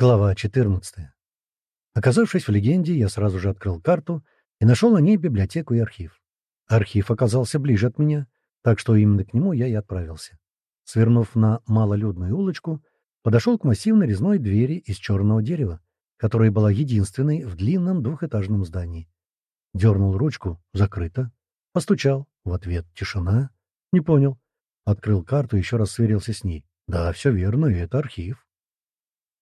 Глава 14. Оказавшись в легенде, я сразу же открыл карту и нашел на ней библиотеку и архив. Архив оказался ближе от меня, так что именно к нему я и отправился. Свернув на малолюдную улочку, подошел к массивной резной двери из черного дерева, которая была единственной в длинном двухэтажном здании. Дернул ручку — закрыто. Постучал. В ответ тишина. Не понял. Открыл карту еще раз сверился с ней. Да, все верно, это архив.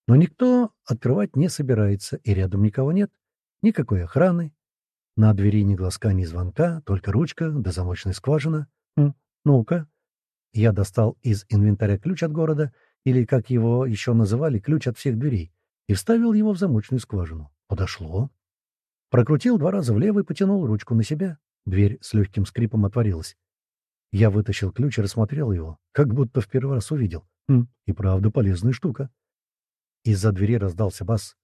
Но никто открывать не собирается, и рядом никого нет. Никакой охраны. На двери ни глазка, ни звонка, только ручка да замочная скважина. Хм, ну-ка. Я достал из инвентаря ключ от города, или, как его еще называли, ключ от всех дверей, и вставил его в замочную скважину. Подошло. Прокрутил два раза влево и потянул ручку на себя. Дверь с легким скрипом отворилась. Я вытащил ключ и рассмотрел его, как будто в первый раз увидел. Хм, и правда полезная штука. Из-за двери раздался бас.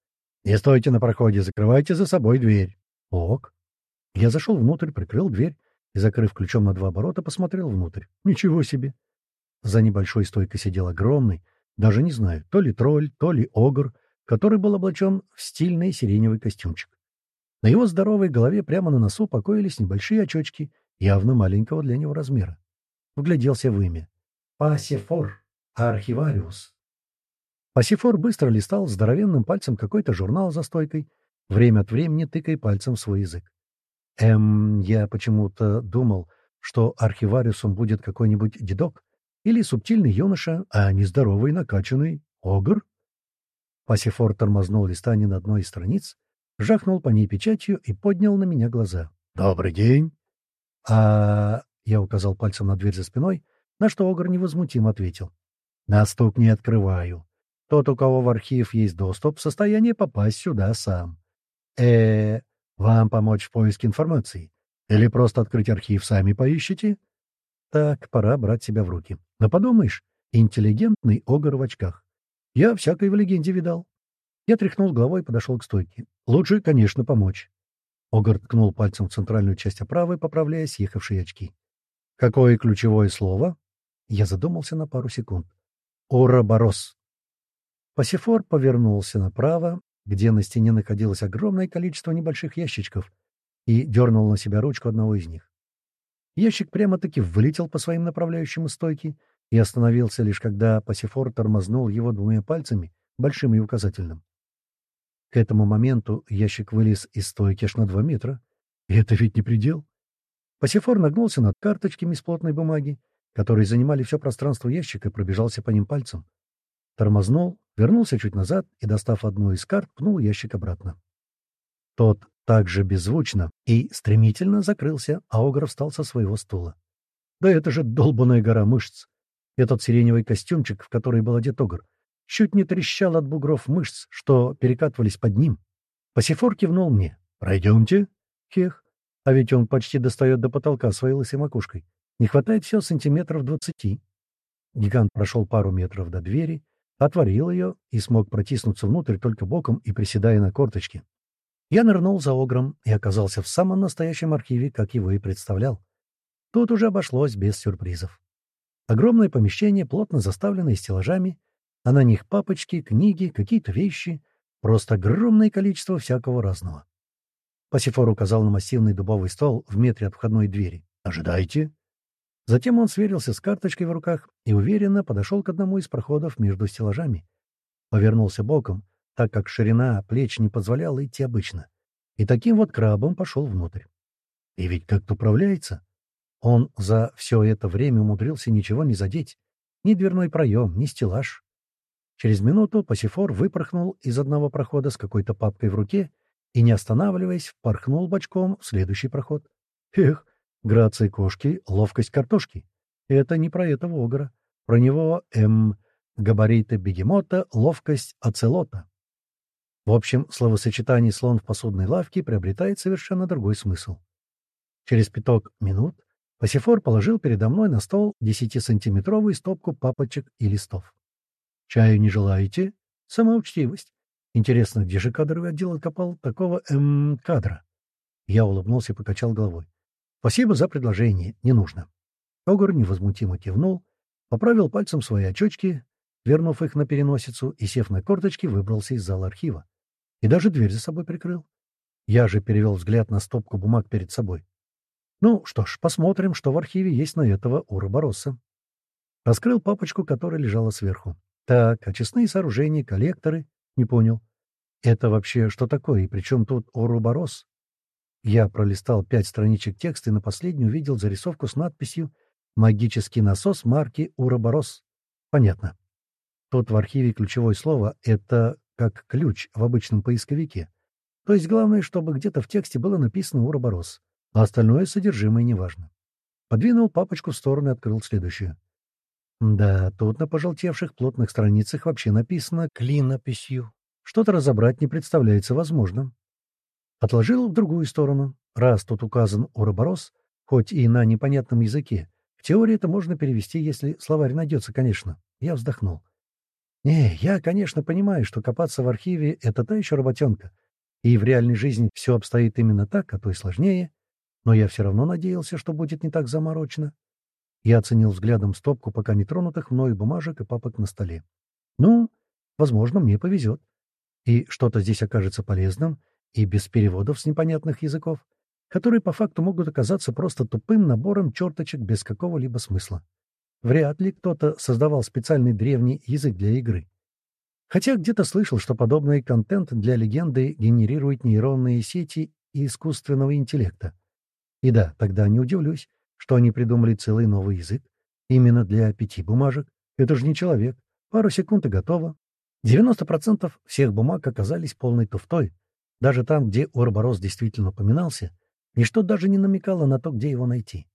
«Не стойте на проходе, закрывайте за собой дверь». «Ок». Я зашел внутрь, прикрыл дверь и, закрыв ключом на два оборота, посмотрел внутрь. Ничего себе! За небольшой стойкой сидел огромный, даже не знаю, то ли тролль, то ли огр, который был облачен в стильный сиреневый костюмчик. На его здоровой голове прямо на носу покоились небольшие очочки, явно маленького для него размера. Вгляделся в имя. Пасифор, архивариус. Пасифор быстро листал здоровенным пальцем какой-то журнал за стойкой, время от времени тыкая пальцем в свой язык. Эм, я почему-то думал, что архивариусом будет какой-нибудь дедок или субтильный юноша, а не здоровый накачанный огр. Пасифор тормознул листание на одной из страниц, жахнул по ней печатью и поднял на меня глаза. «Добрый день!» «А...» — я указал пальцем на дверь за спиной, на что Огр невозмутимо ответил. «На стук не открываю. Тот, у кого в архив есть доступ, в состоянии попасть сюда сам. э вам помочь в поиске информации? Или просто открыть архив сами поищите? Так, пора брать себя в руки. Но подумаешь, интеллигентный огр в очках. Я всякой в легенде видал. Я тряхнул головой и подошел к стойке. Лучше, конечно, помочь. Огр ткнул пальцем в центральную часть оправы, поправляя съехавшие очки. «Какое ключевое слово?» Я задумался на пару секунд. «Уроборос». Пасифор повернулся направо, где на стене находилось огромное количество небольших ящичков, и дернул на себя ручку одного из них. Ящик прямо-таки вылетел по своим направляющим стойке и остановился лишь когда Пасифор тормознул его двумя пальцами, большим и указательным. К этому моменту ящик вылез из стойки аж на два метра. И это ведь не предел. Пасифор нагнулся над карточками из плотной бумаги, которые занимали все пространство ящика, и пробежался по ним пальцем. Тормознул, вернулся чуть назад и, достав одну из карт, пнул ящик обратно. Тот также беззвучно и стремительно закрылся, а Огр встал со своего стула. Да это же долбаная гора мышц! Этот сиреневый костюмчик, в который был одет Огр, чуть не трещал от бугров мышц, что перекатывались под ним. Пасифор кивнул мне. «Пройдемте?» Хех. А ведь он почти достает до потолка своей лысой макушкой. Не хватает всего сантиметров двадцати. Гигант прошел пару метров до двери, отворил ее и смог протиснуться внутрь только боком и приседая на корточки. Я нырнул за огром и оказался в самом настоящем архиве, как его и представлял. Тут уже обошлось без сюрпризов. Огромное помещение, плотно заставленное стеллажами, а на них папочки, книги, какие-то вещи, просто огромное количество всякого разного. Пасифор указал на массивный дубовый стол в метре от входной двери. «Ожидайте!» Затем он сверился с карточкой в руках и уверенно подошел к одному из проходов между стеллажами. Повернулся боком, так как ширина плеч не позволяла идти обычно. И таким вот крабом пошел внутрь. И ведь как-то управляется. Он за все это время умудрился ничего не задеть. Ни дверной проем, ни стеллаж. Через минуту Пасифор выпорхнул из одного прохода с какой-то папкой в руке и, не останавливаясь, впорхнул бочком в следующий проход. Эх, Грация кошки, ловкость картошки. Это не про этого огра. Про него, эм, габариты бегемота, ловкость оцелота. В общем, словосочетание «слон в посудной лавке» приобретает совершенно другой смысл. Через пяток минут Пасифор положил передо мной на стол десятисантиметровую стопку папочек и листов. «Чаю не желаете?» «Самоучтивость. Интересно, где же кадровый отдел откопал такого, эм, кадра?» Я улыбнулся и покачал головой. «Спасибо за предложение. Не нужно». Огур невозмутимо кивнул, поправил пальцем свои очечки вернув их на переносицу и, сев на корточки, выбрался из зала архива. И даже дверь за собой прикрыл. Я же перевел взгляд на стопку бумаг перед собой. Ну что ж, посмотрим, что в архиве есть на этого Уробороса. Раскрыл папочку, которая лежала сверху. Так, очистные сооружения, коллекторы. Не понял. Это вообще что такое, и при чем тут Уроборос? Я пролистал пять страничек текста и на последнюю увидел зарисовку с надписью «Магический насос марки Уроборос». Понятно. Тут в архиве ключевое слово — это как ключ в обычном поисковике. То есть главное, чтобы где-то в тексте было написано «Уроборос» а остальное содержимое неважно. Подвинул папочку в сторону и открыл следующую. Да, тут на пожелтевших плотных страницах вообще написано клинописью. Что-то разобрать не представляется возможным. Отложил в другую сторону. Раз тут указан уроборос, хоть и на непонятном языке, в теории это можно перевести, если словарь найдется, конечно. Я вздохнул. Не, я, конечно, понимаю, что копаться в архиве — это та еще работенка. И в реальной жизни все обстоит именно так, а то и сложнее но я все равно надеялся, что будет не так заморочно. Я оценил взглядом стопку пока не тронутых мною бумажек и папок на столе. Ну, возможно, мне повезет. И что-то здесь окажется полезным, и без переводов с непонятных языков, которые по факту могут оказаться просто тупым набором черточек без какого-либо смысла. Вряд ли кто-то создавал специальный древний язык для игры. Хотя где-то слышал, что подобный контент для легенды генерирует нейронные сети и искусственного интеллекта. И да, тогда не удивлюсь, что они придумали целый новый язык. Именно для пяти бумажек. Это же не человек. Пару секунд и готово. 90% всех бумаг оказались полной туфтой. Даже там, где Орборос действительно упоминался, ничто даже не намекало на то, где его найти.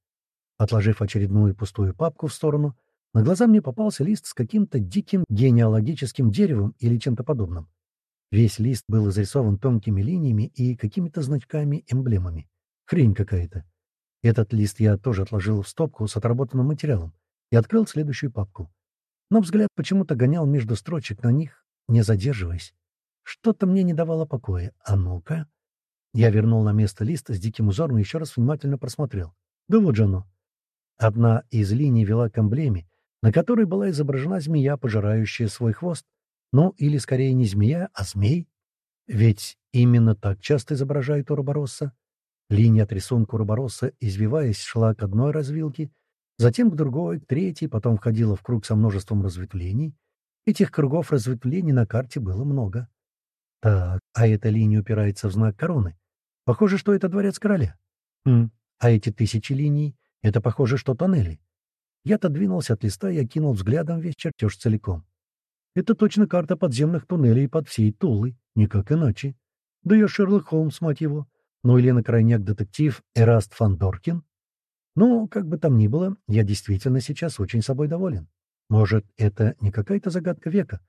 Отложив очередную пустую папку в сторону, на глаза мне попался лист с каким-то диким генеалогическим деревом или чем-то подобным. Весь лист был изрисован тонкими линиями и какими-то значками-эмблемами. Хрень какая-то. Этот лист я тоже отложил в стопку с отработанным материалом и открыл следующую папку. Но взгляд почему-то гонял между строчек на них, не задерживаясь. Что-то мне не давало покоя. А ну-ка. Я вернул на место лист с диким узором и еще раз внимательно просмотрел. Да вот же оно. Одна из линий вела к эмблеме, на которой была изображена змея, пожирающая свой хвост. Ну, или скорее не змея, а змей. Ведь именно так часто изображают Уроборосса. Линия от рисунка Урбороса, извиваясь, шла к одной развилке, затем к другой, к третьей, потом входила в круг со множеством разветвлений. Этих кругов разветвлений на карте было много. Так, а эта линия упирается в знак короны. Похоже, что это дворец короля. Хм, а эти тысячи линий — это похоже, что тоннели. Я отодвинулся от листа и окинул взглядом весь чертеж целиком. Это точно карта подземных туннелей под всей Тулой, никак иначе. Да я Шерлок Холмс, мать его. Ну или на крайняк детектив Эраст Фандоркин? Ну, как бы там ни было, я действительно сейчас очень собой доволен. Может, это не какая-то загадка века,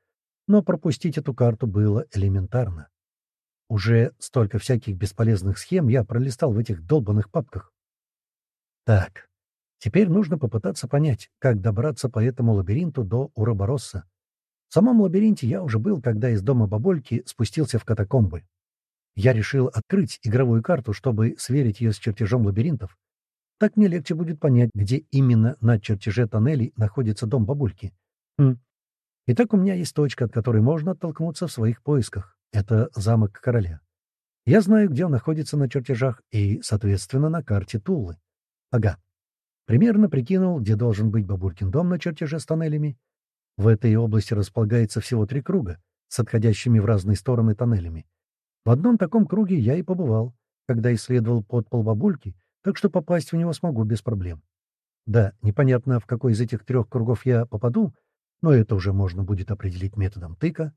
но пропустить эту карту было элементарно. Уже столько всяких бесполезных схем я пролистал в этих долбанных папках. Так, теперь нужно попытаться понять, как добраться по этому лабиринту до Уроборосса. В самом лабиринте я уже был, когда из дома бабульки спустился в катакомбы. Я решил открыть игровую карту, чтобы сверить ее с чертежом лабиринтов. Так мне легче будет понять, где именно на чертеже тоннелей находится дом бабульки. Хм. Итак, у меня есть точка, от которой можно оттолкнуться в своих поисках. Это замок короля. Я знаю, где он находится на чертежах и, соответственно, на карте Туллы. Ага. Примерно прикинул, где должен быть бабулькин дом на чертеже с тоннелями. В этой области располагается всего три круга с отходящими в разные стороны тоннелями. В одном таком круге я и побывал, когда исследовал подпол бабульки, так что попасть в него смогу без проблем. Да, непонятно, в какой из этих трех кругов я попаду, но это уже можно будет определить методом тыка.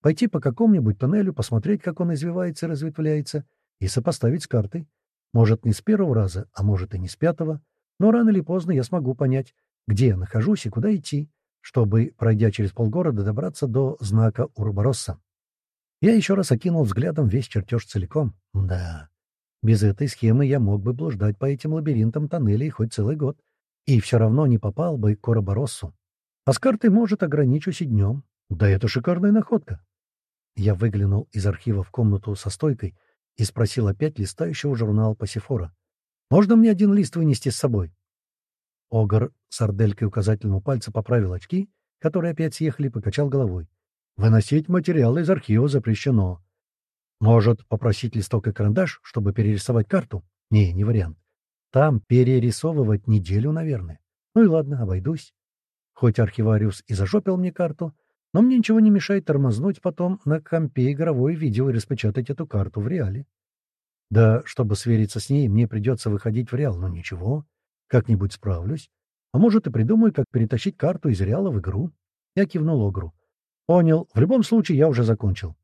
Пойти по какому-нибудь тоннелю, посмотреть, как он извивается и разветвляется, и сопоставить с картой. Может, не с первого раза, а может и не с пятого, но рано или поздно я смогу понять, где я нахожусь и куда идти, чтобы, пройдя через полгорода, добраться до знака Урборосса. Я еще раз окинул взглядом весь чертеж целиком. Да, без этой схемы я мог бы блуждать по этим лабиринтам тоннелей хоть целый год, и все равно не попал бы к Коробороссу. А с картой, может, ограничусь и днем. Да это шикарная находка. Я выглянул из архива в комнату со стойкой и спросил опять листающего журнал Пасифора. «Можно мне один лист вынести с собой?» Огар с орделькой указательного пальца поправил очки которые опять съехали, покачал головой. «Выносить материалы из архива запрещено. Может, попросить листок и карандаш, чтобы перерисовать карту? Не, не вариант. Там перерисовывать неделю, наверное. Ну и ладно, обойдусь. Хоть архивариус и зажопил мне карту, но мне ничего не мешает тормознуть потом на компе игровое видео и распечатать эту карту в реале. Да, чтобы свериться с ней, мне придется выходить в реал, но ничего, как-нибудь справлюсь. А может, и придумаю, как перетащить карту из реала в игру. Я кивнул Огру. Понял. В любом случае, я уже закончил.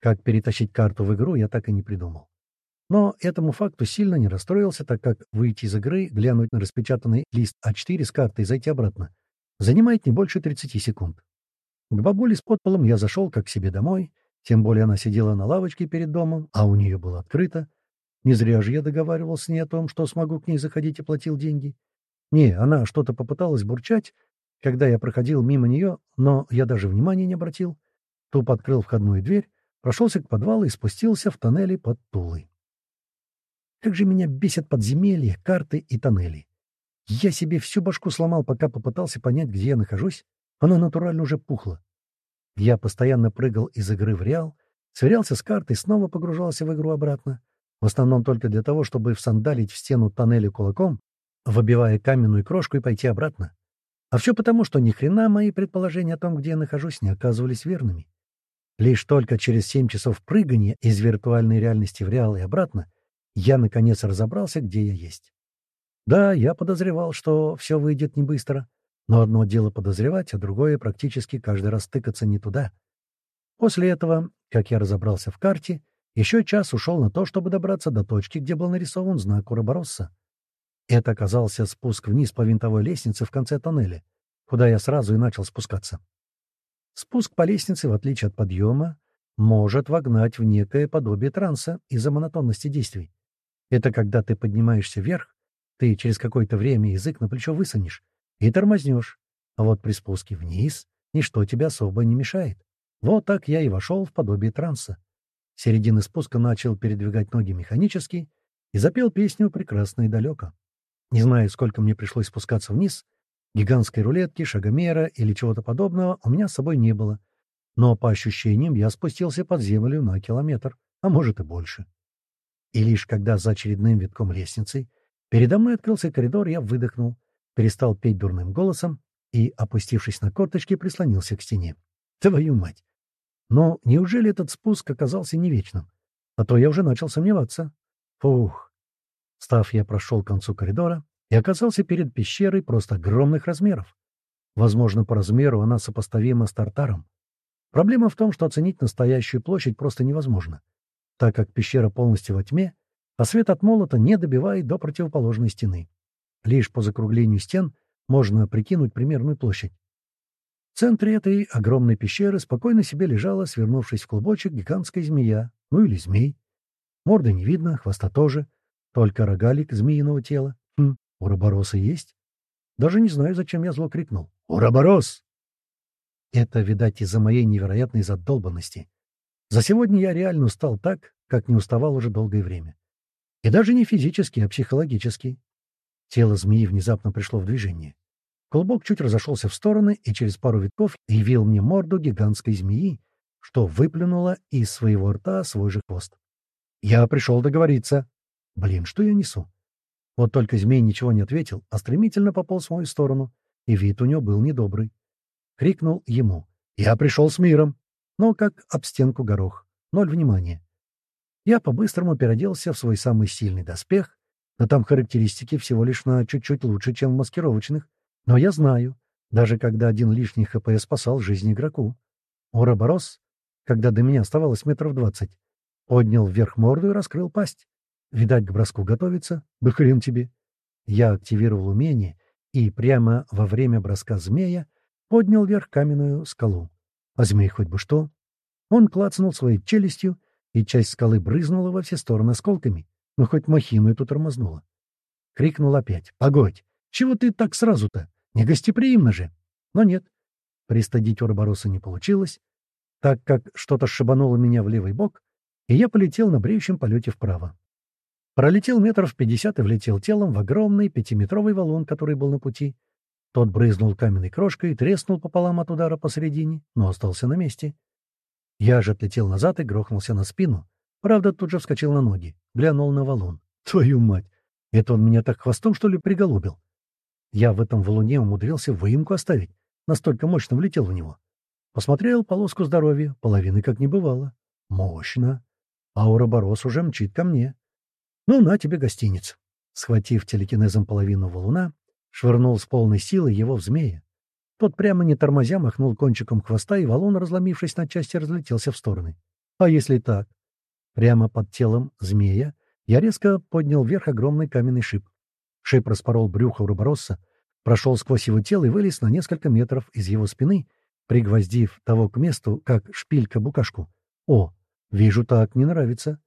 Как перетащить карту в игру, я так и не придумал. Но этому факту сильно не расстроился, так как выйти из игры, глянуть на распечатанный лист А4 с картой и зайти обратно занимает не больше 30 секунд. К бабуле с подполом я зашел как к себе домой, тем более она сидела на лавочке перед домом, а у нее было открыто. Не зря же я договаривался с ней о том, что смогу к ней заходить и платил деньги. Не, она что-то попыталась бурчать, когда я проходил мимо нее, но я даже внимания не обратил. Туп открыл входную дверь, прошелся к подвалу и спустился в тоннели под Тулой. Как же меня бесят подземелья, карты и тоннели. Я себе всю башку сломал, пока попытался понять, где я нахожусь. Она натурально уже пухла. Я постоянно прыгал из игры в реал, сверялся с картой, снова погружался в игру обратно. В основном только для того, чтобы всандалить в стену тоннеля кулаком, выбивая каменную крошку и пойти обратно. А все потому, что ни хрена мои предположения о том, где я нахожусь, не оказывались верными. Лишь только через семь часов прыгания из виртуальной реальности в реал и обратно я, наконец, разобрался, где я есть. Да, я подозревал, что все выйдет не быстро, но одно дело подозревать, а другое практически каждый раз тыкаться не туда. После этого, как я разобрался в карте, еще час ушел на то, чтобы добраться до точки, где был нарисован знак Уроборосса. Это оказался спуск вниз по винтовой лестнице в конце тоннеля, куда я сразу и начал спускаться. Спуск по лестнице, в отличие от подъема, может вогнать в некое подобие транса из-за монотонности действий. Это когда ты поднимаешься вверх, ты через какое-то время язык на плечо высунешь и тормознешь, а вот при спуске вниз ничто тебе особо не мешает. Вот так я и вошел в подобие транса. Середины спуска начал передвигать ноги механически и запел песню «Прекрасно и далеко». Не знаю, сколько мне пришлось спускаться вниз, Гигантской рулетки, шагомера или чего-то подобного у меня с собой не было. Но по ощущениям я спустился под землю на километр, а может и больше. И лишь когда за очередным витком лестницы передо мной открылся коридор, я выдохнул, перестал петь дурным голосом и, опустившись на корточки, прислонился к стене. Твою мать! Но неужели этот спуск оказался не вечным? А то я уже начал сомневаться. Фух! Став, я прошел к концу коридора и оказался перед пещерой просто огромных размеров. Возможно, по размеру она сопоставима с Тартаром. Проблема в том, что оценить настоящую площадь просто невозможно, так как пещера полностью во тьме, а свет от молота не добивает до противоположной стены. Лишь по закруглению стен можно прикинуть примерную площадь. В центре этой огромной пещеры спокойно себе лежала, свернувшись в клубочек, гигантская змея, ну или змей. Морды не видно, хвоста тоже, только рогалик змеиного тела. Хм, «Уроборосы есть?» Даже не знаю, зачем я зло крикнул. «Уроборос!» Это, видать, из-за моей невероятной задолбанности. За сегодня я реально устал так, как не уставал уже долгое время. И даже не физически, а психологически. Тело змеи внезапно пришло в движение. Клубок чуть разошелся в стороны и через пару витков явил мне морду гигантской змеи, что выплюнула из своего рта свой же хвост. Я пришел договориться. Блин, что я несу? Вот только змей ничего не ответил, а стремительно пополз в мою сторону, и вид у него был недобрый. Крикнул ему. «Я пришел с миром!» Но как об стенку горох. Ноль внимания. Я по-быстрому переоделся в свой самый сильный доспех, но там характеристики всего лишь на чуть-чуть лучше, чем в маскировочных. Но я знаю, даже когда один лишний ХП спасал жизнь игроку. Уроборос, когда до меня оставалось метров двадцать, поднял вверх морду и раскрыл пасть. Видать, к броску готовится. Да хрен тебе. Я активировал умение и прямо во время броска змея поднял вверх каменную скалу. А змей хоть бы что. Он клацнул своей челюстью, и часть скалы брызнула во все стороны осколками, но хоть махину эту тормознула. Крикнул опять. «Погодь! Чего ты так сразу-то? Не гостеприимно же!» Но нет. Пристадить Уробороса не получилось, так как что-то шибануло меня в левый бок, и я полетел на бреющем полете вправо. Пролетел метров пятьдесят и влетел телом в огромный пятиметровый валун, который был на пути. Тот брызнул каменной крошкой, и треснул пополам от удара посередине, но остался на месте. Я же отлетел назад и грохнулся на спину. Правда, тут же вскочил на ноги, глянул на валун. Твою мать! Это он меня так хвостом, что ли, приголубил? Я в этом валуне умудрился выемку оставить. Настолько мощно влетел в него. Посмотрел полоску здоровья, половины как не бывало. Мощно. А Уроборос уже мчит ко мне. Ну, на тебе гостиниц. Схватив телекинезом половину валуна, швырнул с полной силой его в змея. Тот прямо не тормозя махнул кончиком хвоста, и валун, разломившись на части, разлетелся в стороны. А если так? Прямо под телом змея я резко поднял вверх огромный каменный шип. Шип распорол брюхо Уроборосса, прошел сквозь его тело и вылез на несколько метров из его спины, пригвоздив того к месту, как шпилька букашку. О, вижу, так не нравится.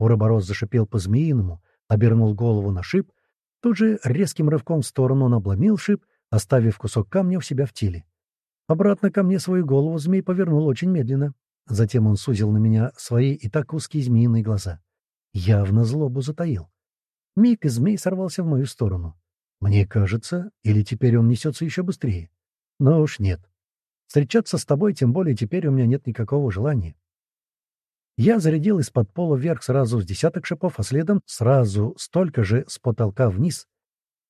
Уроборос зашипел по-змеиному, обернул голову на шип, тут же резким рывком в сторону он обломил шип, оставив кусок камня у себя в теле. Обратно ко мне свою голову змей повернул очень медленно. Затем он сузил на меня свои и так узкие змеиные глаза. Явно злобу затаил. Миг и змей сорвался в мою сторону. Мне кажется, или теперь он несется еще быстрее. Но уж нет. Встречаться с тобой, тем более теперь у меня нет никакого желания. Я зарядил из-под пола вверх сразу с десяток шипов, а следом сразу столько же с потолка вниз.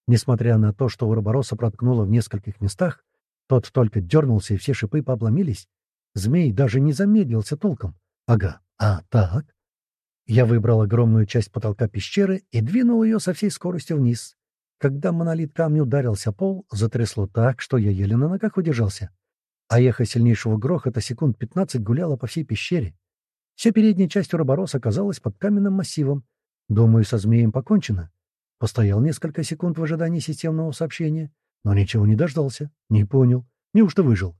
Несмотря на то, что Уробороса проткнуло в нескольких местах, тот только дернулся, и все шипы пообломились. Змей даже не замедлился толком. Ага, а так? Я выбрал огромную часть потолка пещеры и двинул ее со всей скоростью вниз. Когда монолит камня ударился пол, затрясло так, что я еле на ногах удержался. А эхо сильнейшего грохота секунд пятнадцать гуляло по всей пещере. Вся передняя часть Уробороса оказалась под каменным массивом. Думаю, со змеем покончено. Постоял несколько секунд в ожидании системного сообщения, но ничего не дождался. Не понял. Неужто выжил?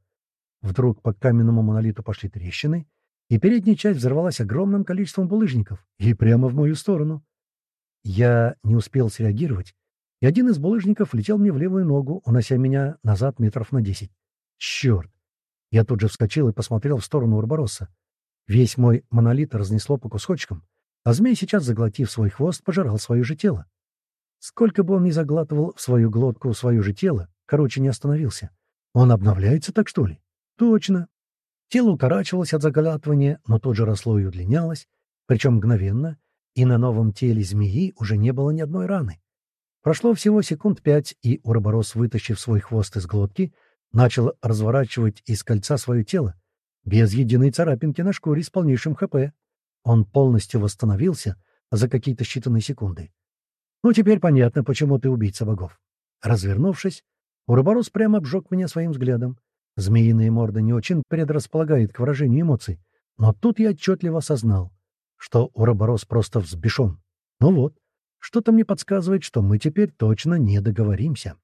Вдруг по каменному монолиту пошли трещины, и передняя часть взорвалась огромным количеством булыжников, и прямо в мою сторону. Я не успел среагировать, и один из булыжников летел мне в левую ногу, унося меня назад метров на десять. Черт! Я тут же вскочил и посмотрел в сторону Урбороса. Весь мой монолит разнесло по кусочкам, а змей сейчас, заглотив свой хвост, пожирал свое же тело. Сколько бы он ни заглатывал в свою глотку свое же тело, короче, не остановился. Он обновляется так, что ли? Точно. Тело укорачивалось от заглатывания, но тут же росло и удлинялось, причем мгновенно, и на новом теле змеи уже не было ни одной раны. Прошло всего секунд пять, и Уроборос, вытащив свой хвост из глотки, начал разворачивать из кольца свое тело, без единой царапинки на шкуре с полнейшим ХП. Он полностью восстановился за какие-то считанные секунды. «Ну, теперь понятно, почему ты убийца богов». Развернувшись, Уроборос прямо обжег меня своим взглядом. Змеиная морда не очень предрасполагает к выражению эмоций, но тут я отчетливо осознал, что Уроборос просто взбешен. Ну вот, что-то мне подсказывает, что мы теперь точно не договоримся.